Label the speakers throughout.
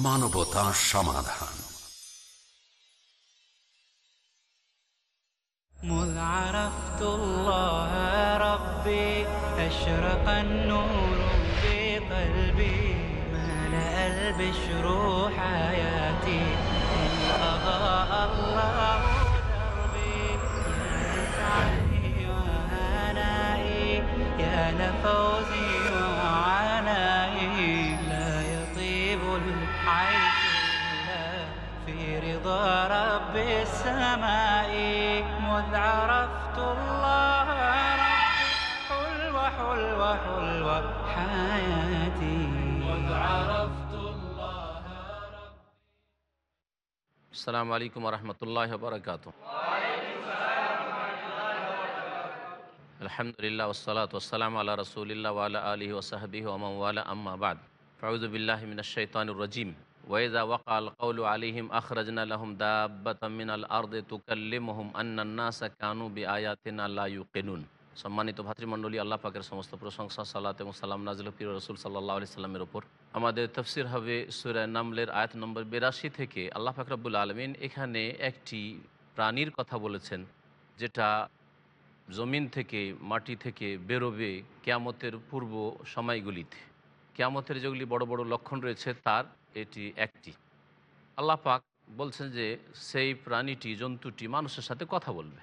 Speaker 1: Piece TV Bangla মানবতা সমাধান
Speaker 2: مذ عرفت الله ربي أشرق النور في قلبي ملأ البشر حياتي إن أضاء الله دربي يا سعدي وهنائي يا لفوزي رضا رب السماء مذ عرفت الله حلوة حلوة حلوة حياتي مذ عرفت الله ربي
Speaker 3: السلام عليكم ورحمة الله وبركاته আলহামদুলিল্লাহ وعلى ওসালাম আল্লাহ রসুলিল্লা আলা আলী بعد ওমান بالله من الشيطان রজিম ওয়েজা ওয়াকাল কৌল আলিহিম আখরাজন আলহম দাবিন আল আর্দে তুকাল্লিমহম আন্নাসা কানু বি আয়াতিন আল্লাহ কেনুন সম্মানিত ভাতৃমণ্ডলী, আল্লাহ পাকের সমস্ত প্রশংসা, সালাত এবং সালাম নাজিল পির রসুল সাল্লাহ আলি সাল্লামের ওপর আমাদের তফসির হবে সুরায় নামলের আয়াত নম্বর বিরাশি থেকে। আল্লাহ ফাকরাবুল আলমিন এখানে একটি প্রাণীর কথা বলেছেন, যেটা জমিন থেকে, মাটি থেকে বেরোবে কেয়ামতের পূর্ব সময়গুলিতে। কেয়ামতের যেগুলি বড় বড় লক্ষণ রয়েছে, তার এটি একটি। আল্লাহ পাক বলছেন যে, সেই প্রাণীটি, জন্তুটি মানুষের সাথে কথা বলবে।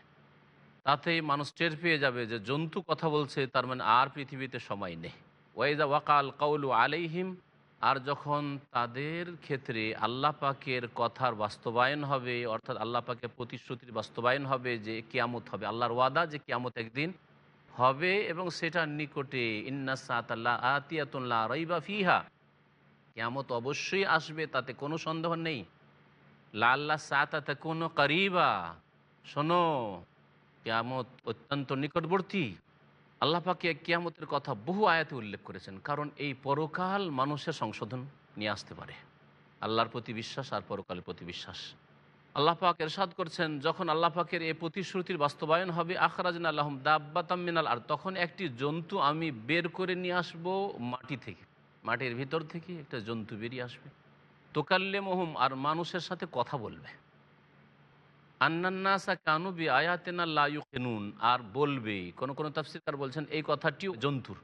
Speaker 3: তাতেই মানুষ টের পেয়ে যাবে যে, জন্তু কথা বলছে, তার মানে আর পৃথিবীতে সময় নেই। ওয়াইদা ওয়াকাল কাউলু আলাইহিম, আর যখন তাদের ক্ষেত্রে আল্লাহ পাকের কথার বাস্তবায়ন হবে, অর্থাৎ আল্লাহ পাকের প্রতিশ্রুতির বাস্তবায়ন হবে যে, কিয়ামত হবে, আল্লাহর ওয়াদা যে, কিয়ামত একদিন হবে এবং সেটার নিকটে ইন্নাসাত আল্লাহ আতিয়াতুল্লাহ রইবা ফিহা কিয়ামত অবশ্যই আসবে, তাতে কোনো সন্দেহ নেই। লা আল্লাহ সাতাতে কোনো করিবা। শোনো, কিয়ামত অত্যন্ত নিকটবর্তী। আল্লাহ পাকে কিয়ামতের কথা বহু আয়াতে উল্লেখ করেছেন, কারণ এই পরকাল মানুষের সংশোধন নিয়ে আসতে পারে। আল্লাহর প্রতি বিশ্বাস আর পরকালের প্রতি বিশ্বাস। আল্লাহ পাক এরশাদ করছেন, যখন আল্লাহ পাকের এই প্রতিশ্রুতির বাস্তবায়ন হবে, আখরাজন আল্লাহম দাব্বাতামিনাল আর তখন একটি জন্তু আমি বের করে নিয়ে আসব মাটি থেকে। মাটির ভিতর থেকে একটা জন্তু বেরিয়ে আসবে। তোকাল্লে মহুম আর মানুষের সাথে কথা বলবে। আন্নান্নাসা কানুবি আয়াতেনা লায়ুকেনুন আর বলবে, কোন কোনো তাফসিরকার বলছেন, এই কথাটিও জন্তুর।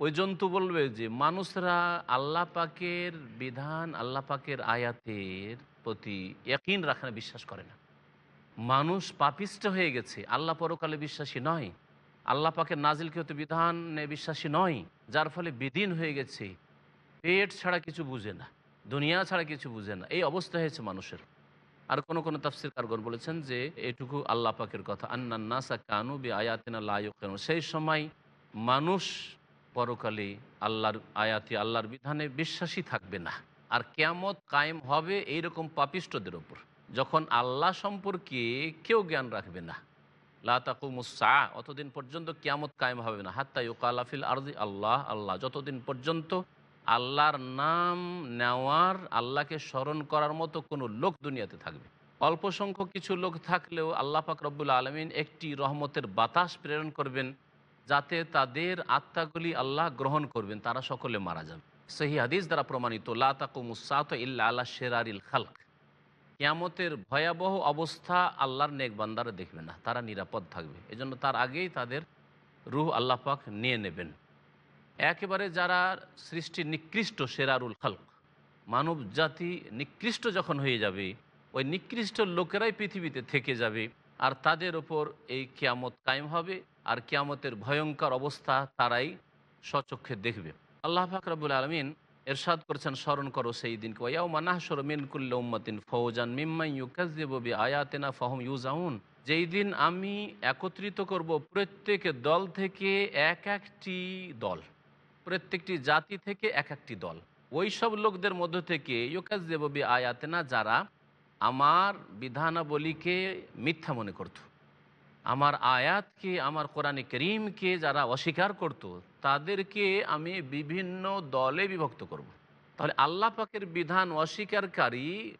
Speaker 3: ওই জন্তু বলবে যে, মানুষরা আল্লাহ পাকের বিধান, আল্লাহ পাকের আয়াতের প্রতি একইন রাখে না বিশ্বাস করে না। মানুষ পাপিষ্ট হয়ে গেছে, আল্লাহ পরকালে বিশ্বাসী নয়। আল্লাহ পাকের নাজিলকে হতে বিধানে বিশ্বাসী নয়, যার ফলে বিদিন হয়ে গেছে। পেট ছাড়া কিছু বুঝে না, দুনিয়া ছাড়া কিছু বুঝে না। এই অবস্থা হয়েছে মানুষের। আর কোনো কোনো তাফসির কারগর বলেছেন যে, এটুকু আল্লাহ পাকের কথা আন্নান্নাসা কানু বি আয়াতিনা লায়ুকেন সেই সময় মানুষ পরকালে আল্লাহর আয়াতি, আল্লাহর বিধানে বিশ্বাসী থাকবে না। আর কেয়ামত কায়েম হবে এইরকম পাপিষ্টদের ওপর। যখন আল্লাহ সম্পর্কে কেউ জ্ঞান রাখবে না। লাতাকুমুসা অতদিন পর্যন্ত কিয়ামত কায়েম হবে না। হাত্তা ইউকালাফিল আরদি, আল্লাহ আল্লাহ, যতদিন পর্যন্ত আল্লাহর নাম নেওয়ার, আল্লাহকে স্মরণ করার মতো কোনো লোক দুনিয়াতে থাকবে। অল্প সংখ্যক কিছু লোক থাকলেও আল্লাহ পাক রব্বুল আলমিন একটি রহমতের বাতাস প্রেরণ করবেন, যাতে তাদের আত্মাগুলি আল্লাহ গ্রহণ করবেন, তারা সকলে মারা যাবে। সেই হাদিস দ্বারা প্রমাণিত লাতাকুমুসাত ইল্লা আল্লাহ শেরারিল খালক। কিয়ামতের ভয়াবহ অবস্থা আল্লাহর নেক বান্দারা দেখবে না, তারা নিরাপদ থাকবে। এজন্য তার আগেই তাদের রুহ আল্লাহ পাক নিয়ে নেবেন। একেবারে যারা সৃষ্টি নিকৃষ্ট সেরারুল খালক, মানব জাতি নিকৃষ্ট যখন হয়ে যাবে, ওই নিকৃষ্ট লোকেরাই পৃথিবীতে থেকে যাবে আর তাদের ওপর এই কিয়ামত কায়েম হবে আর কিয়ামতের ভয়ঙ্কর অবস্থা তারাই স্বচক্ষে দেখবে। আল্লাহ ফাকরাবুল আলমিন এরশাদ করেছেন, স্মরণ করো সেই দিনকে ওয়াও মানাহসর মিনকুল্ল উম্মতিন ফৌজান মিম্মাই ইউকাজবি আয়াতেনা ফহম ইউজাউন যেই দিন আমি একত্রিত করব প্রত্যেক দল থেকে এক একটি দল। প্রত্যেকটি জাতি থেকে এক একটি দল। ওই সব লোকদের মধ্য থেকে ইউকাজবি আয়াতেনা যারা আমার বিধানাবলীকে মিথ্যা মনে করত। আমার আয়াতকে, আমার কোরআনে করিমকে যারা অস্বীকার করত, তাদেরকে আমি বিভিন্ন দলে বিভক্ত করব। তাহলে আল্লাহ পাকের বিধান অস্বীকারী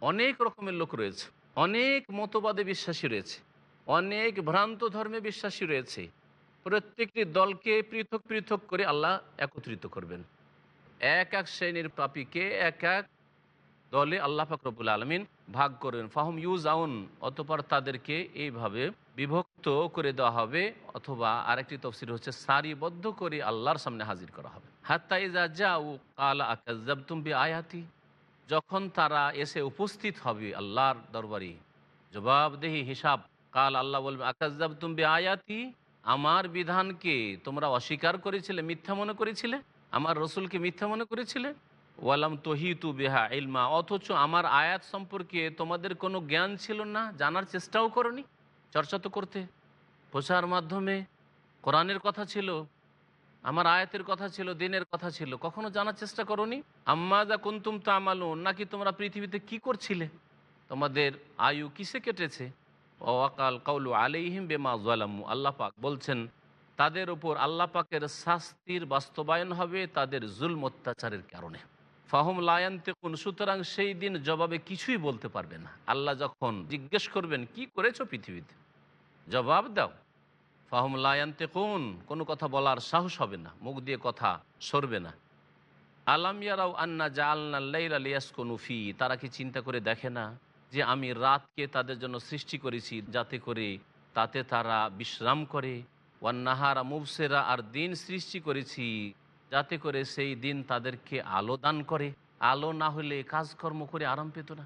Speaker 3: অনেক রকমের লোক রয়েছে। অনেক মতবাদে বিশ্বাসী রয়েছে। অনেক ভ্রান্ত ধর্মে বিশ্বাসী রয়েছে। প্রত্যেকটি দলকে পৃথক পৃথক করে আল্লাহ একত্রিত করবেন। এক এক শ্রেণির পাপিকে এক এক দলে আল্লাহ ফাকরবুল আলমিন ভাগ করবেন। ফাহম ইউজ আউন অতপর তাদেরকে এইভাবে বিভক্ত করে দেওয়া হবে, অথবা আরেকটি তফসির হচ্ছে সারিবদ্ধ করে আল্লাহর সামনে হাজির করা হবে। হাত্তা ইজা যাও কাল আকাজাব তুমি আয়াতি যখন তারা এসে উপস্থিত হবে আল্লাহর দরবারে, জবাবদেহি হিসাব কাল আল্লাহ বলবে আকাজাব তুমি আয়াতি আমার বিধানকে তোমরা অস্বীকার করেছিলে, মিথ্যা মনে করেছিলে? আমার রসুলকে মিথ্যা মনে করেছিলে? ওয়ালাম তহিতু বেহা ইলমা, অথচ আমার আয়াত সম্পর্কে তোমাদের কোনো জ্ঞান ছিল না, জানার চেষ্টাও করনি। চর্চা তো করতে। প্রচার মাধ্যমে কোরআনের কথা ছিল, আমার আয়াতের কথা ছিল, দিনের কথা ছিল, কখনো জানার চেষ্টা করনি? আম্মাদা কুন্তুম তো আমালুন নাকি তোমরা পৃথিবীতে কি করছিলে? তোমাদের আয়ু কিসে কেটেছে? ও আকাল কাউলু আলাইহিম বেমা জালামু আল্লাহ পাক বলছেন, তাদের উপর আল্লাহ পাকের শাস্তির বাস্তবায়ন হবে তাদের জুলম অত্যাচারের কারণে। ফাহম লায়ান্তে কোন সুতরাং সেই দিন জবাবে কিছুই বলতে পারবে না। আল্লাহ যখন জিজ্ঞেস করবেন, কি করেছ পৃথিবীতে? জবাব দাও। ফাহম লায়ান্তে কোন কোনো কথা বলার সাহস হবে না, মুখ দিয়ে কথা সরবে না। আলাম ইয়ারাও আন্না জাআলনা লিয়াসকনুফি তারা কি চিন্তা করে দেখে না? যে আমি রাতকে তাদের জন্য সৃষ্টি করেছি যাতে করে তাতে তারা বিশ্রাম করে। ওয়ান্নাহারা মুবসেরা আর দিন সৃষ্টি করেছি যাতে করে সেই দিন তাদেরকে আলো দান করে। আলো না হলে কাজকর্ম করে আরাম পেত না।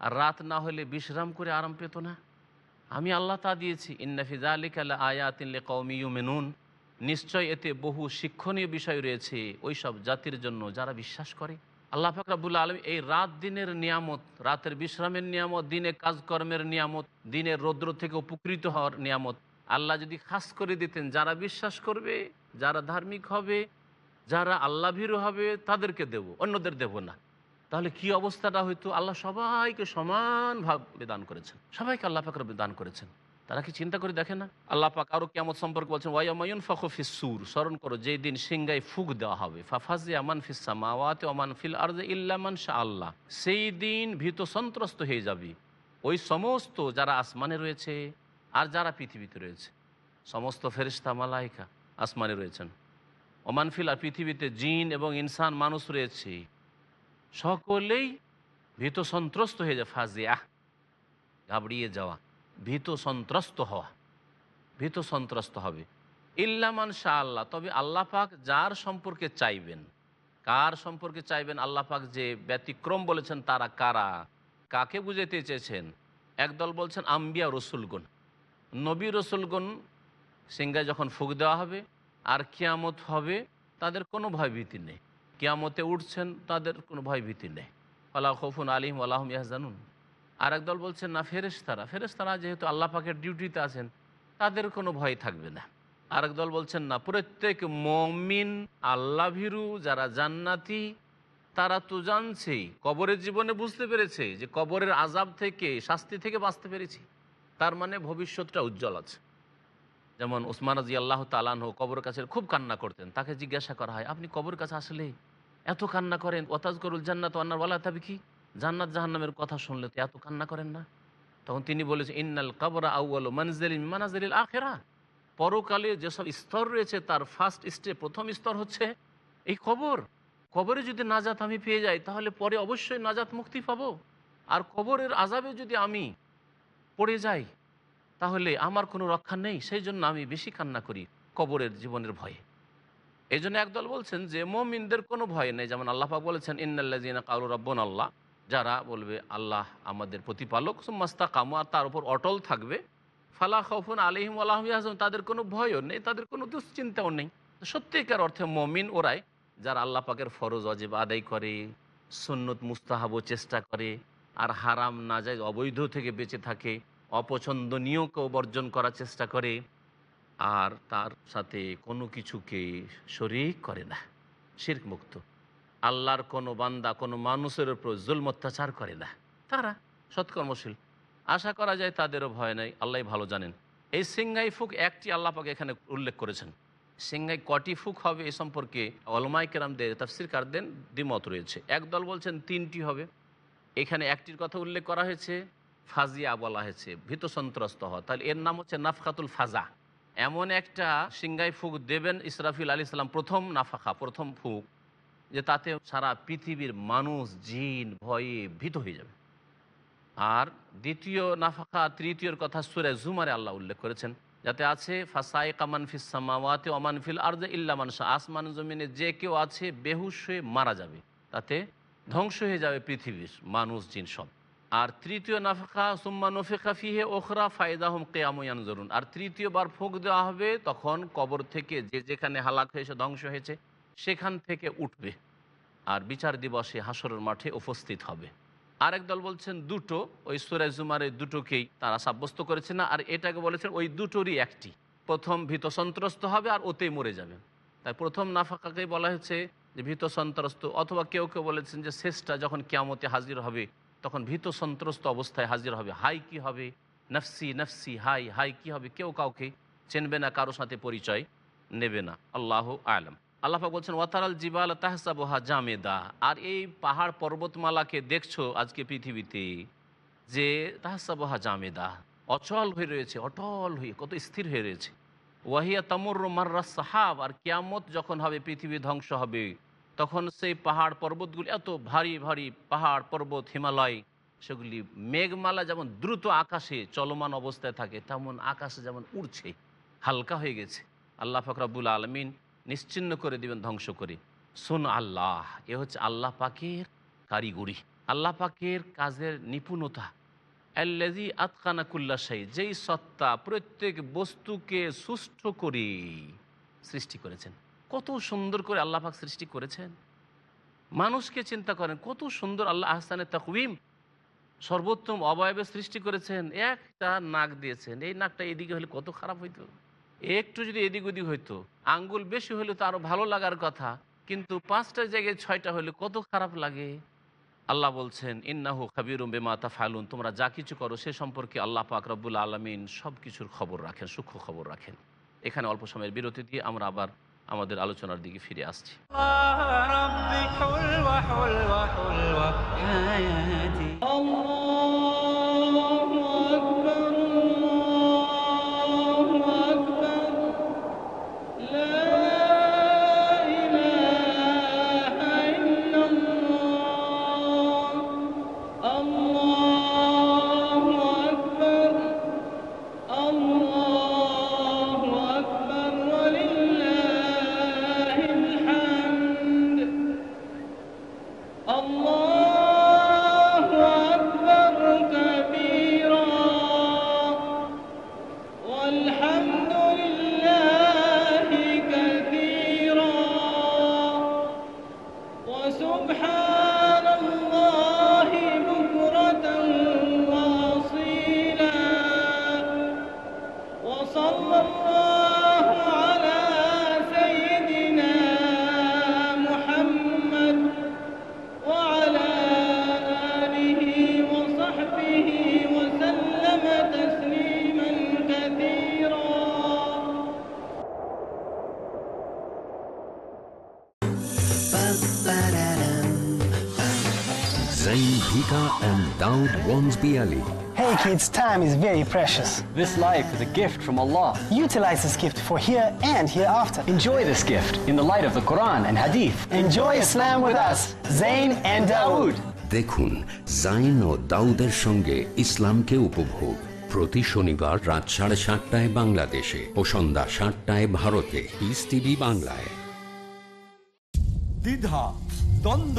Speaker 3: আর রাত না হলে বিশ্রাম করে আরাম পেত না। আমি আল্লাহ তা দিয়েছি। ইন্নাফিজা আলিকাল আয়াতিল্লে কৌমিউ মেনুন নিশ্চয় এতে বহু শিক্ষণীয় বিষয় রয়েছে ওই সব জাতির জন্য যারা বিশ্বাস করে। আল্লাহ ফাকরাবুল আলম এই রাত দিনের নিয়ামত, রাতের বিশ্রামের নিয়ামত দিনে কাজকর্মের নিয়ামত, দিনের রৌদ্র থেকে উপকৃত হওয়ার নিয়ামত আল্লাহ যদি খাস করে দিতেন, যারা বিশ্বাস করবে, যারা ধার্মিক হবে, যারা আল্লাহ ভীরু হবে, তাদেরকে দেব, অন্যদের দেব না। তাহলে কি অবস্থাটা হয়তো আল্লাহ সবাইকে সমানভাবে দান করেছেন। সবাইকে আল্লাহ পাক রব্বি দান করেছেন। তারা কি চিন্তা করে দেখে না? আল্লাহ পাক আরও কেমন সম্পর্কে বলছেন ওয়াইমায়ুন ফখফিস সুর। স্মরণ করো, যেই দিন সিংগায় ফুক দেওয়া হবে। ফাফাজে আমান ফিসামা ওয়াতে ওমান ফিল আরজে ইল্লামান শাহ আল্লাহ। সেই দিন ভীত সন্ত্রস্ত হয়ে যাবে। ওই সমস্ত যারা আসমানে রয়েছে আর যারা পৃথিবীতে রয়েছে, সমস্ত ফেরিস্তা মালাইকা আসমানে রয়েছেন। ওমানফিল আর পৃথিবীতে জিন এবং ইনসান, মানুষ রয়েছে। সকলেই ভীত সন্ত্রস্ত হয়ে যায়, ফাজিয়া, ঘাবড়িয়ে যাওয়া। ভীত সন্ত্রস্ত হওয়া, ভীত সন্ত্রস্ত হবে। ইল্লামান শাহ আল্লাহ, তবে আল্লাহ পাক যার সম্পর্কে চাইবেন, কার সম্পর্কে চাইবেন, আল্লাহ পাক যে ব্যতিক্রম বলেছেন তারা কারা, কাকে বুঝাতে চেয়েছেন? একদল বলছেন আম্বিয়া রসুলগণ। নবী রসুলগণ সিংগায় যখন ফুক দেওয়া হবে, আর কিয়ামত হবে, তাদের কোনো ভয়ভীতি নেই। কিয়ামতে উঠছেন, তাদের কোনো ভয়ভীতি নেই। আল্লাহ খফুন আলিম আল্লাহম ইয়াহজানুন। আর একদল বলছেন না, ফেরেশতারা। ফেরেশতারা যেহেতু আল্লাহ পাকের ডিউটিতে আছেন, তাদের কোনো ভয় থাকবে না। আরেক দল বলছেন, না, প্রত্যেক মমিন আল্লাহ ভীরু যারা জান্নাতি, তারা তো জানছেই। কবরের জীবনে বুঝতে পেরেছে যে কবরের আজাব থেকে, শাস্তি থেকে বাঁচতে পেরেছি। তার মানে ভবিষ্যৎটা উজ্জ্বল আছে। যেমন ওসমান রাজি আল্লাহ তালানহ কবর কাছে খুব কান্না করতেন। তাকে জিজ্ঞাসা করা হয়, আপনি কবর কাছে আসলে এত কান্না করেন? ওতাজ করুল জান্নাত আন্নার বলা তবে কি জান্নাত জাহান্নামের কথা শুনলে তো এত কান্না করেন না। তখন তিনি বলেছেন ইন্নাল কবরা আউ্ল মনজেল মানাজেল আখেরা। পরকালে যেসব স্তর রয়েছে, তার ফার্স্ট স্টে প্রথম স্তর হচ্ছে এই কবর। কবরে যদি নাজাত আমি পেয়ে যাই, তাহলে পরে অবশ্যই নাজাত মুক্তি পাবো। আর কবরের আজাবে যদি আমি পড়ে যাই, তাহলে আমার কোনো রক্ষা নেই। সেই জন্য আমি বেশি কান্না করি কবরের জীবনের ভয়ে। এই জন্য একদল বলছেন যে, মমিনদের কোনো ভয় নেই। যেমন আল্লাহ পাক বলেছেন ইন্নাল্লাজিনা কালু রব্বন আল্লাহ। যারা বলবে, আল্লাহ আমাদের প্রতিপালক মাস্তা কামু আর তার উপর অটল থাকবে, ফালা খফুন আলিহিম আল্লাহ আজম তাদের কোনো ভয়ও নেই, তাদের কোনো দুশ্চিন্তাও নেই। সত্যিকার অর্থে মমিন ওরাই, যারা আল্লাহ পাকের ফরজ অজেব আদায় করে, সুন্নত মুস্তাহাবও চেষ্টা করে, আর হারাম না যায় অবৈধ থেকে বেঁচে থাকে অপছন্দনীয়কেও বর্জন করার চেষ্টা করে, আর তার সাথে কোনো কিছুকে শরিক করে না, শির্ক মুক্ত। আল্লাহর কোনো বান্দা, কোনো মানুষের উপর জুল অত্যাচার করে না। তারা সৎকর্মশীল। আশা করা যায় তাদেরও ভয় নেই আল্লাহ ভালো জানেন। এই সিংহাই ফুক একটি আল্লাহ পাকে এখানে উল্লেখ করেছেন। সিংহাই কটি ফুক হবে এ সম্পর্কে অলমাই কেরামদের তাফসির কারদেন দ্বিমত রয়েছে। একদল বলছেন তিনটি হবে। এখানে একটির কথা উল্লেখ করা হয়েছে, ফাজিয়া বলা হয়েছে, ভীত সন্ত্রস্ত হওয়া। তাহলে এর নাম হচ্ছে নাফকাতুল ফাজা। এমন একটা সিংগাই ফুক দেবেন ইসরাফিল আলী সাল্লাম প্রথম নাফাখা, প্রথম ফুক। যে তাতে সারা পৃথিবীর মানুষ জিন ভয়ে ভীত হয়ে যাবে। আর দ্বিতীয় নাফাকা তৃতীয়র কথা সুরে জুমারে আল্লাহ উল্লেখ করেছেন, যাতে আছে ফাসাই কামান ফিস সামাওয়াতে ওমান ফিল আর্দে ইল্লা মানুষ আসমান জমিনে যে কেউ আছে বেহুশ হয়ে মারা যাবে, তাতে ধ্বংস হয়ে যাবে পৃথিবীর মানুষ, জিন সব। আর তৃতীয় নাফাকা সুম্মা নফিকা ফিহে ওখরা ফায়দা ফায়দাহম কেয়াময়ান জরুন আর তৃতীয়বার ফোক দেওয়া হবে, তখন কবর থেকে যে যেখানে হালাক হয়েছে, ধ্বংস হয়েছে সেখান থেকে উঠবে আর বিচার দিবসে হাসরের মাঠে উপস্থিত হবে। আরেক দল বলছেন দুটো, ওই সুরাই জুমারের দুটোকেই তারা সাব্যস্ত করেছে না, আর এটাকে বলেছেন ওই দুটোরই একটি। প্রথম ভীত সন্ত্রস্ত হবে আর ওতেই মরে যাবে। তাই প্রথম নাফাকাকেই বলা হয়েছে যে ভীত সন্ত্রস্ত, অথবা কেউ কেউ বলেছেন যে শেষটা যখন কেয়ামতে হাজির হবে, তখন ভীত সন্ত্রস্ত অবস্থায় হাজির হবে। হাই কি হবে? নফসি নফসি, হাই হাই কি হবে? কেউ কাউকে চেনবে না, কারও সাথে পরিচয় নেবে না। আল্লাহ আলম। আল্লাহাক বলছেন, ওয়াতারাল জিবাল তাহসাবহা জামেদা। আর এই পাহাড় পর্বতমালাকে দেখছ আজকে পৃথিবীতে, যে তাহসাবহা জামেদা, অচল হয়ে রয়েছে, অটল হয়ে, কত স্থির হয়ে রয়েছে। ওয়াহিয়া তামুর মার্রা সাহাব, আর কিয়ামত যখন হবে, পৃথিবী ধ্বংস হবে, তখন সেই পাহাড় পর্বতগুলি, এত ভারী ভারী পাহাড় পর্বত, হিমালয়, সেগুলি মেঘমালা যেমন দ্রুত আকাশে চলমান অবস্থায় থাকে, তেমন আকাশে যেমন উড়ছে, হালকা হয়ে গেছে। আল্লাহ ফকরাবুল আলমিন নিশ্চিন্ন করে দিবেন, ধ্বংস করে। সুন আল্লাহ, এ হচ্ছে আল্লাহ পাকের কারিগরি। আল্লাহ পাকের কাজের নিপুণতা। আল্লাজি আতকানা কুল্লাশাই যেই সত্তা প্রত্যেক বস্তুকে সুষ্ঠু করে সৃষ্টি করেছেন। কত সুন্দর করে আল্লাহ পাক সৃষ্টি করেছেন। মানুষকে চিন্তা করেন, কত সুন্দর আল্লাহ আহসানের তাকবিম সর্বোত্তম অবয়বে সৃষ্টি করেছেন। একটা নাক দিয়েছেন, এই নাকটা এদিকে হলে কত খারাপ হইতো। একটু যদি এদিক ওদিক হইতো, আঙ্গুল বেশি হলে তো আরও ভালো লাগার কথা, কিন্তু পাঁচটা জায়গায় ছয়টা হলে কত খারাপ লাগে। আল্লাহ বলছেন, ইন্নাহু খাবির বেমাতা ফালুন তোমরা যা কিছু করো, সে সম্পর্কে আল্লাহ পাক রব্বুল আলমিন সব কিছুর খবর রাখেন, সূক্ষ্ম খবর রাখেন। এখানে অল্প সময়ের বিরতি দিয়ে আমরা আবার আমাদের আলোচনার দিকে ফিরে আসছি।
Speaker 1: আল্লাহ and Daud Wansby Ali.
Speaker 4: Hey kids, time is very precious.
Speaker 5: This life is a gift from Allah.
Speaker 4: Utilize this gift for here and hereafter.
Speaker 5: Enjoy this gift in the light of the Quran and Hadith.
Speaker 4: Enjoy Islam with us, Zain and Dawood.
Speaker 1: দেখুন জাইন ও দাউদের সঙ্গে ইসলামকে উপভোগ প্রতি শনিবার রাত সাড়ে সাতটায় বাংলাদেশে ও সন্ধ্যা সাতটায় ভারতে পিস টিভি বাংলায়
Speaker 6: দ্বিধা দ্বন্দ্ব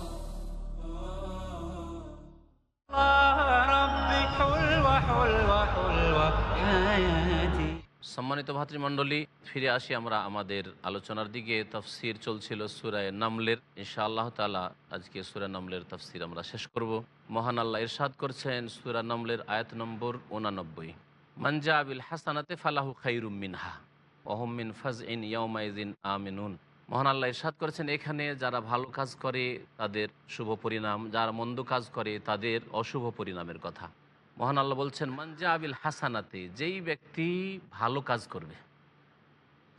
Speaker 3: সম্মানিত ভাতৃমণ্ডলী, ফিরে আসি আমরা আমাদের আলোচনার দিকে। তফসির চলছিল সুরায় নামলের। ইনশা আল্লাহ তালা আজকে সুরা নামলের তফসির আমরা শেষ করব। মহান আল্লাহ ইরশাদ করছেন সুরা নামলের আয়াত নম্বর উনানব্বই। মানজা আবিল হাসানাতে ফালাহু খাইরুম মিনহা ওহমিন ফাজ ইন ইয়মাইজিন আমিনুন। মহান আল্লাহ ইরশাদ করেছেন এখানে যারা ভালো কাজ করে, তাদের শুভ পরিণাম, যারা মন্দ কাজ করে, তাদের অশুভ পরিণামের কথা। মহান আল্লাহ বলছেন মঞ্জা আবিল হাসানাতে যেই ব্যক্তি ভালো কাজ করবে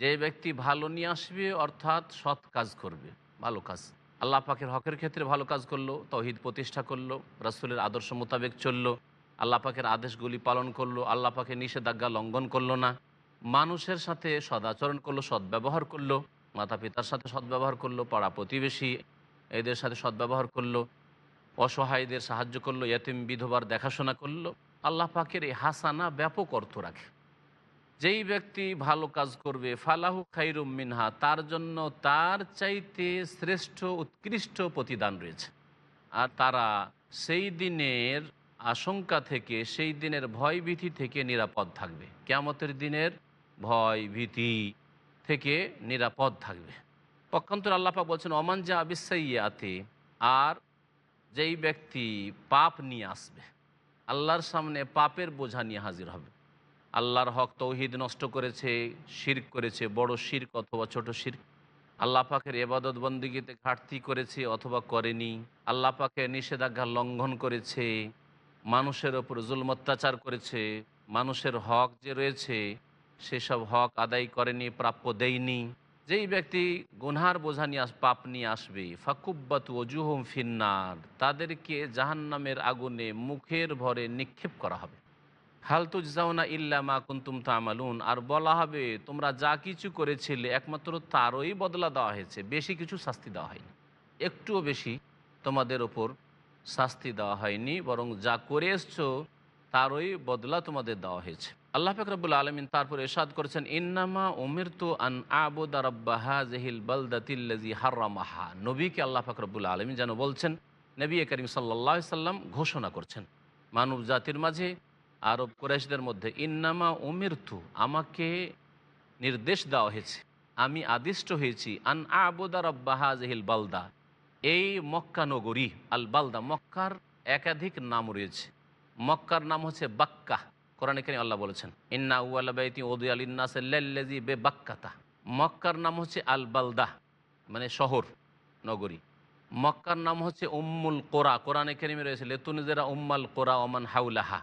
Speaker 3: যে ব্যক্তি ভালো নিয়ে আসবে, অর্থাৎ সৎ কাজ করবে, ভালো কাজ। আল্লাহ পাকের হকের ক্ষেত্রে ভালো কাজ করল, তহিদ প্রতিষ্ঠা করল, রাসূলের আদর্শ মোতাবেক চলল, আল্লাহ পাকের আদেশগুলি পালন করল, আল্লাহ পাকে নিষেধাজ্ঞা লঙ্ঘন করল না। মানুষের সাথে সদাচরণ করল, সদ্ব্যবহার করল মাতা পিতার সাথে সদ্ব্যবহার করল, পাড়া প্রতিবেশী এদের সাথে সদ্ব্যবহার করল অসহায়দের সাহায্য করল, ইয়াতিম বিধবার দেখাশোনা করল। আল্লাহ পাকের এই হাসানা ব্যাপক অর্থ রাখে। যেই ব্যক্তি ভালো কাজ করবে, ফালাহু খাইরুম মিনহা, তার জন্য তার চাইতে শ্রেষ্ঠ উৎকৃষ্ট প্রতিদান রয়েছে। আর তারা সেই দিনের আশঙ্কা থেকে, সেই দিনের ভয় ভীতি থেকে নিরাপদ থাকবে। কেয়ামতের দিনের ভয় ভীতি থেকে নিরাপদ থাকবে। পক্ষান্তর আল্লাপা বলছেন অমান যা আবিসাইয়াতে আর যেই ব্যক্তি পাপ নিয়ে আসবে, আল্লাহর সামনে পাপের বোঝা নিয়ে হাজির হবে। আল্লাহর হক তৌহিদ নষ্ট করেছে, শির্ক করেছে, বড় শির্ক অথবা ছোট শির্ক। আল্লাহ পাকের এবাদত বন্দিগিতে ঘাটতি করেছে অথবা করেনি। আল্লাহ পাকের নিষেধাজ্ঞা লঙ্ঘন করেছে, মানুষের ওপর জুলম অত্যাচার করেছে, মানুষের হক যে রয়েছে, সেসব হক আদায় করেনি, প্রাপ্য দেয়নি। যেই ব্যক্তি গুনহার বোঝা নিয়ে পাপ নিয়ে আসবে, ফাকুব্বাতু অজুহম ফিন্নার, তাদেরকে জাহান্নামের আগুনে মুখের ভরে নিক্ষেপ করা হবে। হালতু জাউনা ইল্লা মা কুন্তুম তামালুন, আর বলা হবে, তোমরা যা কিছু করেছিলে, একমাত্র তারই বদলা দেওয়া হয়েছে, বেশি কিছু শাস্তি দেওয়া হয়নি। একটুও বেশি তোমাদের ওপর শাস্তি দেওয়া হয়নি, বরং যা করে এসছো তারই বদলা তোমাদের দেওয়া হয়েছে। আল্লাহ ফাকরাবুল আলমিন তারপর এরশাদ করেছেন, ইন্নামা উমির তো আন আবুদ রব্বাহা জহিল বলদাতিল্লাজি হার্রামাহা নবীকে আল্লাহ ফাকরাবুল আলমিন যেন বলছেন, নবী করিম সাল্লাহ সাল্লাম ঘোষণা করছেন, মানব জাতির মাঝে, আরব কোরাইশদের মধ্যে, ইন্নামা উমিরতু, আমাকে নির্দেশ দেওয়া হয়েছে, আমি আদিষ্ট হয়েছি, আন আবুদা রব্বাহা জহিল বালদা। এই মক্কা নগরী, আল বালদা, মক্কার একাধিক নাম রয়েছে। মক্কার নাম হচ্ছে বাক্কা। কোরআন এখানে আল্লাহ বলেছেন, ইন্না উয়ালাবাইতি ওদু আল ইন্নাসি বে বাক্কাতা মক্কার নাম হচ্ছে আল বালদা মানে শহর, নগরী। মক্কার নাম হচ্ছে উম্মুল কোরা। কোরআন এখানে রয়েছে, লেতুনজেরা উম্মাল কোরা ওমান হাউলাহা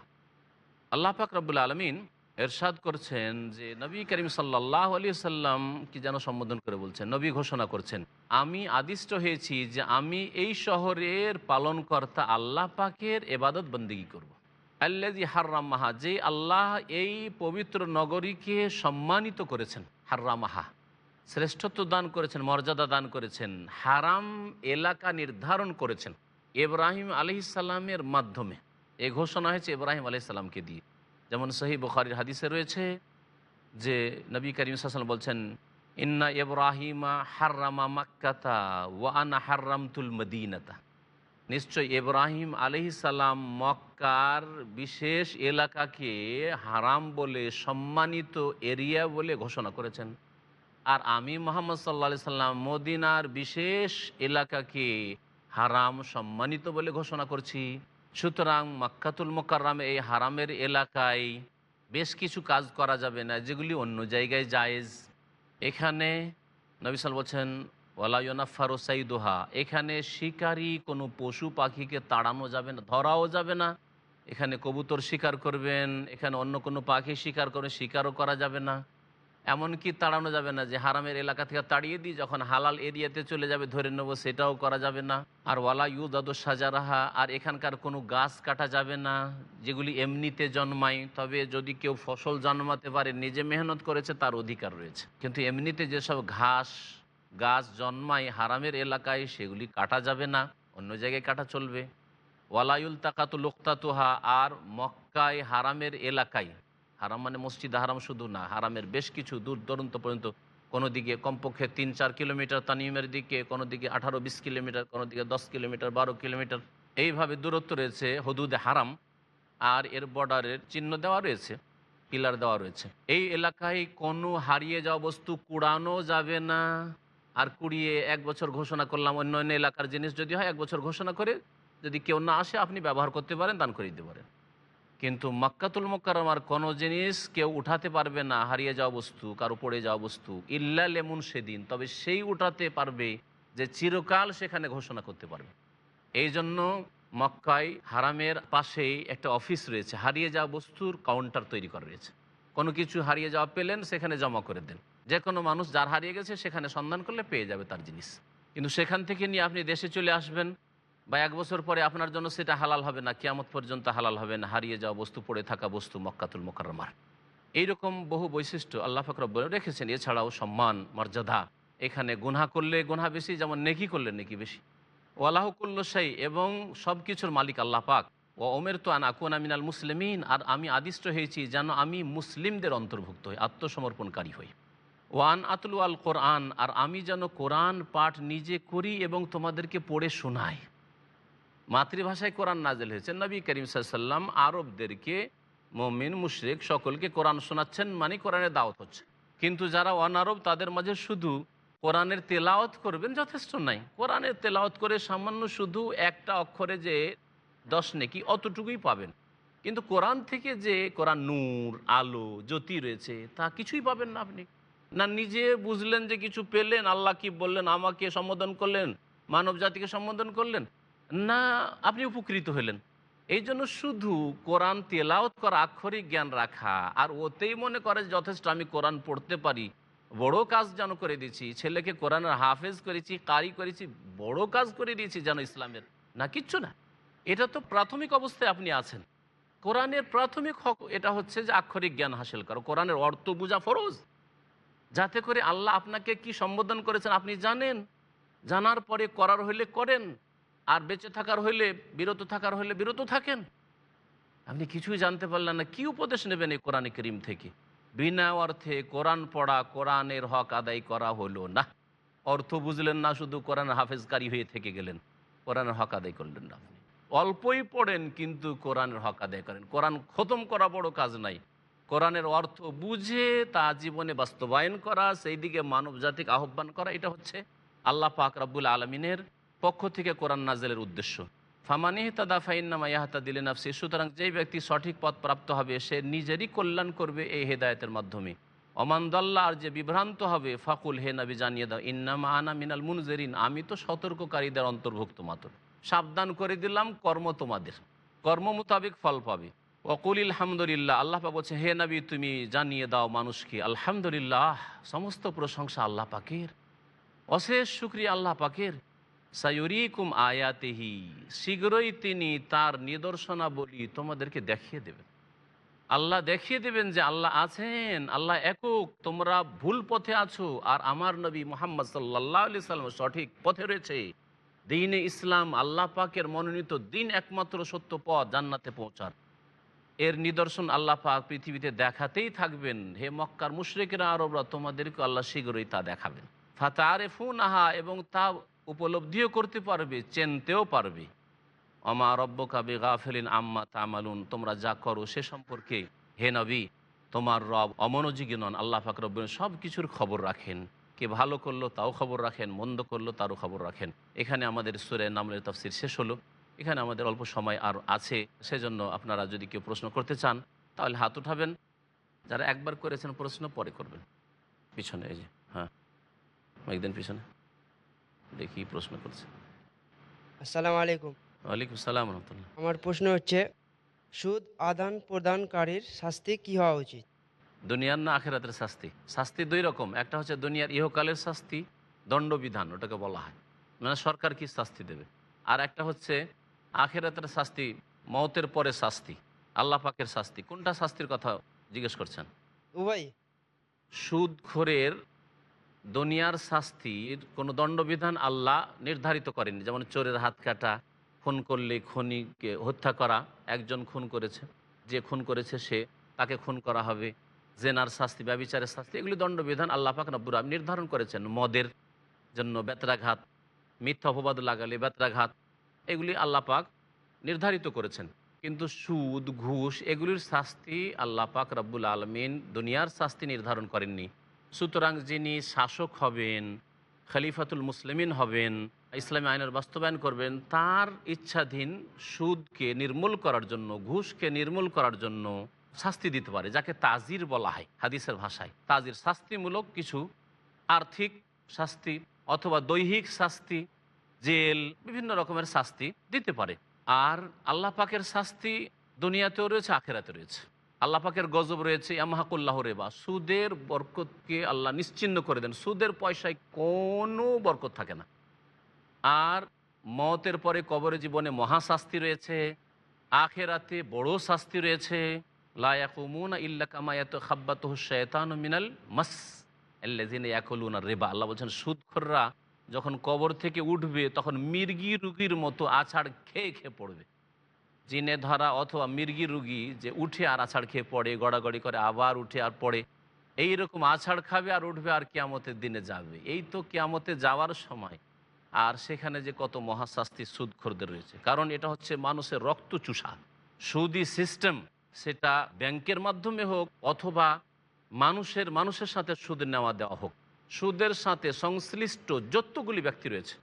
Speaker 3: আল্লাহ পাক রব্বুল আলমিন এরশাদ করছেন যে, নবী করিম সাল্লাহ আলী সাল্লাম কি যেন সম্বোধন করে বলছেন? নবী ঘোষণা করছেন, আমি আদিষ্ট হয়েছি যে আমি এই শহরের পালনকর্তা আল্লাহ পাকের এবাদত বন্দিগি করব। আল্লাজি হার্রামাহা যে আল্লাহ এই পবিত্র নগরীকে সম্মানিত করেছেন হার্রামাহা শ্রেষ্ঠত্ব দান করেছেন, মর্যাদা দান করেছেন, হারাম এলাকা নির্ধারণ করেছেন ইব্রাহিম আলহিসাল্লামের মাধ্যমে। এ ঘোষণা হয়েছে ইব্রাহিম আলাইসাল্লামকে দিয়ে। যেমন সহি বুখারির হাদিসে রয়েছে যে নবী করিম সাল্লাম বলছেন, ইন্না ইব্রাহিমা হার্রামা মাক্কাতা ওয়ানা হার্রামতুল মদিনাতা। নিশ্চয় ইব্রাহিম আলহিসাল্লাম মক্কার বিশেষ এলাকাকে হারাম বলে সম্মানিত এরিয়া বলে ঘোষণা করেছেন। আর আমি মোহাম্মদ সাল্লা সাল্লাম মদিনার বিশেষ এলাকাকে হারাম সম্মানিত বলে ঘোষণা করছি। সুতরাং মাক্কাতুল মোকাররামে এই হারামের এলাকায় বেশ কিছু কাজ করা যাবে না, যেগুলি অন্য জায়গায় জায়েজ। এখানে নবিসাল বলছেন ওয়ালায়নাফারো সাইদোহা, এখানে শিকারি কোনো পশু পাখিকে তাড়ানো যাবে না, ধরাও যাবে না। এখানে কবুতর শিকার করবেন, এখানে অন্য কোনো পাখি শিকার করে শিকারও করা যাবে না। এমনকি তাড়ানো যাবে না যে হারামের এলাকা থেকে তাড়িয়ে দিই, যখন হালাল এরিয়াতে চলে যাবে ধরে নেব সেটাও করা যাবে না। আর ওয়ালা ইউদাদু সাজারাহা আর এখানকার কোনো গাছ কাটা যাবে না, যেগুলি এমনিতে জন্মায়। তবে যদি কেউ ফসল জন্মাতে পারে, নিজে মেহনত করেছে, তার অধিকার রয়েছে। কিন্তু এমনিতে যেসব ঘাস গাছ জন্মায় হারামের এলাকায় সেগুলি কাটা যাবে না, অন্য জায়গায় কাটা চলবে। ওয়ালায়ুল তাকাতু লোকতাতুহা আর মক্কায় হারামের এলাকায়, হারাম মানে মসজিদ, হারাম শুধু না, হারামের বেশ কিছু দূর দূরান্ত পর্যন্ত, কোনো দিকে কমপক্ষে তিন চার কিলোমিটার তানিমের দিকে, কোনো দিকে আঠারো বিশ কিলোমিটার, কোনো দিকে দশ কিলোমিটার, বারো কিলোমিটার, এইভাবে দূরত্ব রয়েছে হদুদে হারাম। আর এর বর্ডারের চিহ্ন দেওয়া রয়েছে, পিলার দেওয়া রয়েছে। এই এলাকায় কোনো হারিয়ে যাওয়া বস্তু কুড়ানো যাবে না। আর কুড়িয়ে এক বছর ঘোষণা করলাম অন্য অন্য এলাকার জিনিস যদি হয়, এক বছর ঘোষণা করে যদি কেউ না আসে, আপনি ব্যবহার করতে পারেন, দান করে দিতে পারেন। কিন্তু মক্কাতুল মোকারমার কোনো জিনিস কেউ উঠাতে পারবে না, হারিয়ে যাওয়া বস্তু, কারও পড়ে যাওয়া বস্তু, ইল্লা লেমুন সেদিন। তবে সেই উঠাতে পারবে যে চিরকাল সেখানে ঘোষণা করতে পারবে। এই জন্য মক্কায় হারামের পাশেই একটা অফিস রয়েছে, হারিয়ে যাওয়া বস্তুর কাউন্টার তৈরি করা রয়েছে। কোনো কিছু হারিয়ে যাওয়া পেলেন, সেখানে জমা করে দেন। যে কোনো মানুষ যার হারিয়ে গেছে সেখানে সন্ধান করলে পেয়ে যাবে তার জিনিস। কিন্তু সেখান থেকে নিয়ে আপনি দেশে চলে আসবেন বা এক বছর পরে আপনার জন্য সেটা হালাল হবে না, কিয়ামত পর্যন্ত হালাল হবে না, হারিয়ে যাওয়া বস্তু, পড়ে থাকা বস্তু মক্কাতুল মোকারমার এইরকম বহু বৈশিষ্ট্য আল্লাহ ফাকরব রেখেছেন। এছাড়াও সম্মান, মর্যাদা, এখানে গুনহা করলে গুনহা বেশি, যেমন নেকি করলে নেকি বেশি। ও আল্লাহকুল্লসাই এবং সব কিছুর মালিক আল্লাহ পাক। ও ওমের তো আন আকুন আমিনাল মুসলিমিন, আর আমি আদিষ্ট হয়েছি যেন আমি মুসলিমদের অন্তর্ভুক্ত হই, আত্মসমর্পণকারী হই। ওয়ান আতলু আল কোরআন, আর আমি যেন কোরআন পাঠ নিজে করি এবং তোমাদেরকে পড়ে শোনাই। মাতৃভাষায় কোরআন নাজেল হয়েছে। নবী করিম সাল্লাম আরবদেরকে, মমিন, মুশরিক সকলকে কোরআন শোনাচ্ছেন মানে কোরআনের দাওয়াত হচ্ছে। কিন্তু যারা অনারব তাদের মাঝে শুধু কোরআনের তেলাওয়াত করবেন যথেষ্ট নাই। কোরআনের তেলাওয়াত করে সামান্য শুধু একটা অক্ষরে যে দশ নেকি অতটুকুই পাবেন। কিন্তু কোরআন থেকে যে কোরআন নূর, আলো, জ্যোতি রয়েছে, তা কিছুই পাবেন না আপনি। না নিজে বুঝলেন যে কিছু পেলেন? আল্লাহ কি বললেন? আমাকে সম্বোধন করলেন? মানব জাতিকে সম্বোধন করলেন? না, আপনি উপকৃত হলেন। এই জন্য শুধু কোরআন তেলাওত করা, আক্ষরিক জ্ঞান রাখা, আর ওতেই মনে করে যথেষ্ট আমি কোরআন পড়তে পারি। বড় কাজ যেন করে দিয়েছি, ছেলেকে কোরআনের হাফেজ করেছি, কারি করেছি, বড় কাজ করে দিয়েছি যেন ইসলামের। না, কিচ্ছু না। এটা তো প্রাথমিক অবস্থায় আপনি আছেন। কোরআনের প্রাথমিক হক এটা হচ্ছে যে আক্ষরিক জ্ঞান হাসিল করো। কোরআনের অর্থ বোঝা ফরজ। যাতে করে আল্লাহ আপনাকে কি সম্বোধন করেছেন আপনি জানেন? জানার পরে করার হইলে করেন, আর বেঁচে থাকার হইলে, বিরত থাকার হইলে বিরত থাকেন। আপনি কিছুই জানতে পারলেন না, কি উপদেশ নেবেন এই কোরআন করিম থেকে? বিনা অর্থে কোরআন পড়া, কোরআনের হক আদায় করা হলো না। অর্থ বুঝলেন না, শুধু কোরআন হাফেজকারী হয়ে থেকে গেলেন। কোরআনের হক আদায় করলেন না আপনি। অল্পই পড়েন, কিন্তু কোরআনের হক আদায় করেন। কোরআন খতম করা বড় কাজ নাই। কোরআনের অর্থ বুঝে তা জীবনে বাস্তবায়ন করা সেই দিকে মানব জাতিকে আহ্বান করা, এটা হচ্ছে আল্লাহ পাক রাব্বুল আলমিনের পক্ষ থেকে কোরআন নাজেলের উদ্দেশ্য। ফামানি তাদা ফাইন্নামা দিলেন আফসি সুতরাং যেই ব্যক্তি সঠিক পথ প্রাপ্ত হবে, সে নিজেরই কল্যাণ করবে এই হেদায়তের মাধ্যমে। অমানদাল্লা আর যে বিভ্রান্ত হবে, ফাকুল হে নবী, জানিয়ে দাও, ইন্নামা আনা মিনাল মুনজেরিন, আমি তো সতর্ককারীদের অন্তর্ভুক্ত মাত্র। সাবধান করে দিলাম, কর্ম তোমাদের। কর্ম মোতাবেক ফল পাবে। অকুল আলহামদুলিল্লাহ আল্লাহ পাক বলছে, হে নবী, তুমি জানিয়ে দাও মানুষকে, আলহামদুলিল্লাহ, সমস্ত প্রশংসা আল্লাহ পাকের। অশেষ শুক্রিয়া আল্লাহ পাকের। সায়ুরিকুম আয়াতেহি, শীঘ্রই তিনি তার নিদর্শনাবলী তোমাদেরকে দেখিয়ে দেবেন। আল্লাহ দেখিয়ে দেবেন যে আল্লাহ আছেন, আল্লাহ একক, তোমরা ভুল পথে আছো, আর আমার নবী মোহাম্মদ সাল্লাহ আলি সাল্লাম সঠিক পথে রয়েছে। দিনে ইসলাম আল্লাহ পাকের মনোনীত দিন একমাত্র সত্য পথ জান্নাতে পৌঁছার। এর নিদর্শন আল্লাহ পাক পৃথিবীতে দেখাতেই থাকবেন। হে মক্কার মুশরেকেরা, আরবরা তোমাদেরকে আল্লাহ শীঘ্রই তা দেখাবেন। ফাতা আরে ফুন আহা এবং তা উপলব্ধিও করতে পারবে, চেনতেও পারবে। অমা রব্বকা বে গাফেলিন আম্মা তামালুন, তোমরা যা করো সে সম্পর্কে হে নবী, তোমার রব অমনোযোগী নন, আল্লাহ পাক রব্বিন সব কিছুর খবর রাখেন। কে ভালো করল তাও খবর রাখেন, মন্দ করল তারও খবর রাখেন। এখানে আমাদের সুরে নামলের তফসির শেষ হলো। এখানে আমাদের অল্প সময় আর আছে সেজন্য আপনারা যদি কেউ প্রশ্ন করতে চান তাহলে হাত উঠাবেন। যারা একবার করেছেন প্রশ্ন পরে করবেন। পিছনে এই যে হ্যাঁ। একদিন পিছনে। দেখি প্রশ্ন করছে।
Speaker 7: আসসালামু আলাইকুম।
Speaker 3: ওয়ালাইকুম সালাম রহমতুল্লাহ।
Speaker 7: আমার প্রশ্ন হচ্ছে সুদ আদান প্রদানকারীর শাস্তি কি হওয়া উচিত?
Speaker 3: দুনিয়ার না আখেরাতের শাস্তি? শাস্তি দুই রকম। একটা হচ্ছে দুনিয়ার ইহকালের শাস্তি দণ্ডবিধান ওটাকে বলা হয়। মানে সরকার কি শাস্তি দেবে? আর একটা হচ্ছে আখেরাতের শাস্তি মতের পরে শাস্তি আল্লাহ পাকের শাস্তি। কোনটা শাস্তির কথা জিজ্ঞেস করছেন?
Speaker 7: উভয়
Speaker 3: সুদখোরের দুনিয়ার শাস্তির কোনো দণ্ডবিধান আল্লাহ নির্ধারিত করেনি যেমন চোরের হাত কাটা খুন করলে খনিকে হত্যা করা একজন খুন করেছে যে খুন করেছে সে তাকে খুন করা হবে। জেনার শাস্তি ব্যবিচারের শাস্তি এগুলি দণ্ডবিধান আল্লাহ পাক নব্বুর নির্ধারণ করেছেন। মদের জন্য বেতরাঘাত মিথ্যা অপবাদ লাগালে বেতরাঘাত এগুলি আল্লাহ পাক নির্ধারিত করেছেন। কিন্তু সুদ, ঘুষ এগুলির শাস্তি আল্লাহ পাক রব্বুল আলমিন দুনিয়ার শাস্তি নির্ধারণ করেননি। সুতরাং যিনি শাসক হবেন, খলিফাতুল মুসলিমিন হবেন, ইসলামী আইনের বাস্তবায়ন করবেন, তার ইচ্ছাধীন সুদকে নির্মূল করার জন্য, ঘুষকে নির্মূল করার জন্য শাস্তি দিতে পারে, যাকে তাজির বলা হয় হাদিসের ভাষায়। তাজির শাস্তিমূলক কিছু আর্থিক শাস্তি অথবা দৈহিক শাস্তি জেল, বিভিন্ন রকমের শাস্তি দিতে পারে। আর আল্লাহ পাকের শাস্তি দুনিয়াতেও রয়েছে আখেরাতে রয়েছে। আল্লাহ পাকের গজব রয়েছে, ইয়ামাহাকুল্লাহ রেবা। সুদের বরকতকে আল্লাহ নিশ্চিন্ন করে দেন। সুদের পয়সায় কোনো বরকত থাকে না। আর মতের পরে কবরে জীবনে মহাশাস্তি রয়েছে, আখেরাতে বড় শাস্তি রয়েছে। লায়াকুমুন ইল্লা খাব্বাত শয়তান মিনাল মাস। আল্লাজিন ইয়াকুলুনা রেবা। আল্লাহ বলছেন, সুদখররা যখন কবর থেকে উঠবে, তখন মির্গি রুগীর মতো আছাড় খেয়ে খেয়ে পড়বে। জিনে ধরা অথবা মির্গি রুগী যে উঠে আর আছাড় খেয়ে পড়ে, গড়াগড়ি করে আবার উঠে আর পড়ে এই রকম আছাড় খাবে আর উঠবে আর কিয়ামতের দিনে যাবে। এই তো কিয়ামতে যাওয়ার সময়। আর সেখানে যে কত মহাশাস্তি সুদখোরদের রয়েছে। কারণ এটা হচ্ছে মানুষের রক্ত চুষা। সুদি সিস্টেম, সেটা ব্যাংকের মাধ্যমে হোক অথবা মানুষের মানুষের সাথে সুদ নেওয়া দেওয়া হোক। সুদের সাথে সংশ্লিষ্ট যতগুলি ব্যক্তি রয়েছে,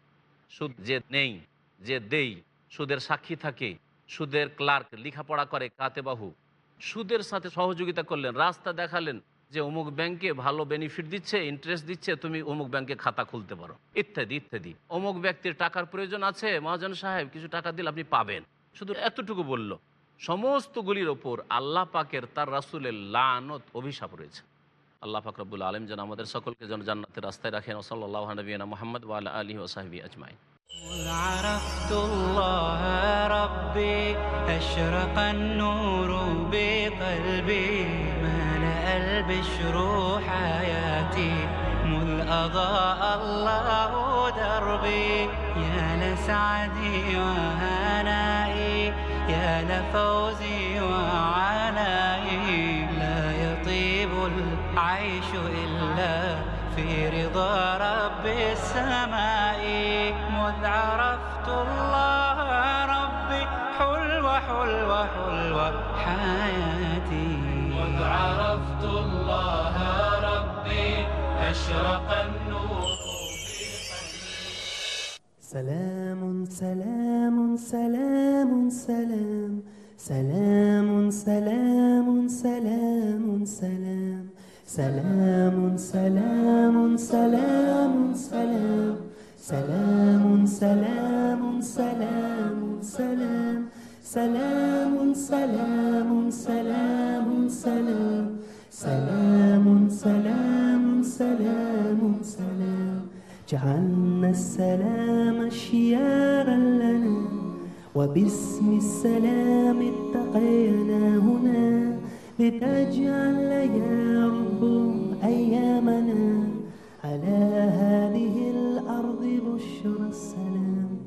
Speaker 3: সুদ যে নেই, যে দেই, সুদের সাক্ষী থাকে, সুদের ক্লার্ক লেখাপড়া করে কাতেবাহু সুদের সাথে সহযোগিতা করলেন, রাস্তা দেখালেন যে অমুক ব্যাংকে ভালো বেনিফিট দিচ্ছে ইন্টারেস্ট দিচ্ছে, তুমি অমুক ব্যাংকে খাতা খুলতে পারো, ইত্যাদি ইত্যাদি। অমুক ব্যক্তির টাকার প্রয়োজন আছে, মহাজন সাহেব, কিছু টাকা দিলে আপনি পাবেন। শুধু এতটুকু বলল, সমস্তগুলির ওপর আল্লাহ পাকের তার রাসুলের লানত অভিশাপ রয়েছে। আল্লাহ পাক রব্বুল আলম যেন আমাদের সকলকে যেন জান্নাতের রাস্তায় রাখেন ওসল্লাহ নবীনা মোহাম্মদ ওয়াল Ali ওসাহবি আজমাই
Speaker 2: مذ عرفت الله ربي أشرق النور بقلبي ملأ البشر حياتي مذ أضاء الله دربي يا لسعدي وهنائي يا لفوزي وعنائي العيش إلا في رضا رب السماء. مذ عرفت الله ربي حلوة حلوة حلوة حياتي. مذ عرفت الله ربي أشرق النور.
Speaker 8: سلام سلام سلام سلام. سلام سلام سلام سلام. سلام سلام سلام سلام. سلام سلام سلام سلام. سلام سلام سلام سلام. سلام سلام سلام سلام. جعلنا السلام شيارا لنا وباسم السلام اتقينا هنا. لتجعل يا رب أيامنا على هذه الأرض بشرى السلام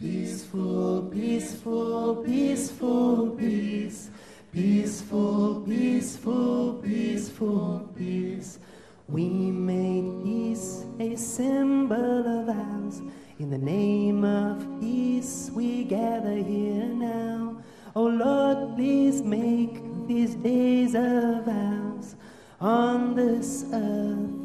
Speaker 8: Peaceful, peaceful, peaceful, peace Peaceful, peaceful, peaceful, peace We made peace a symbol of ours In the name of peace we gather here now Oh Lord, please make these days of ours On this earth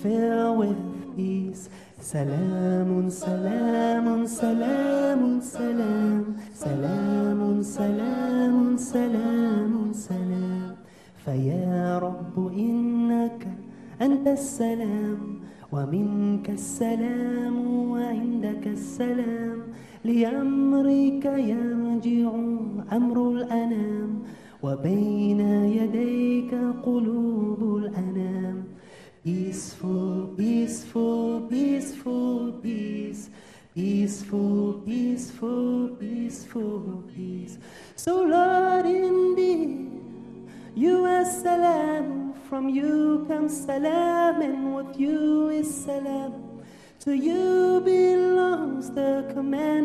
Speaker 8: fill with peace. سلام سلام سلام سلام سلام سلام سلام سلام فيا رب إنك أنت السلام ومنك السلام وعندك السلام لأمرك يرجع أمر الأنام وبين يديك قلوب الأنام Peaceful, peaceful, peaceful, peace. Peaceful, peaceful, peaceful, peace. So, Lord, indeed, you are salam. From you comes salam, and with you is salam. To you belongs the command.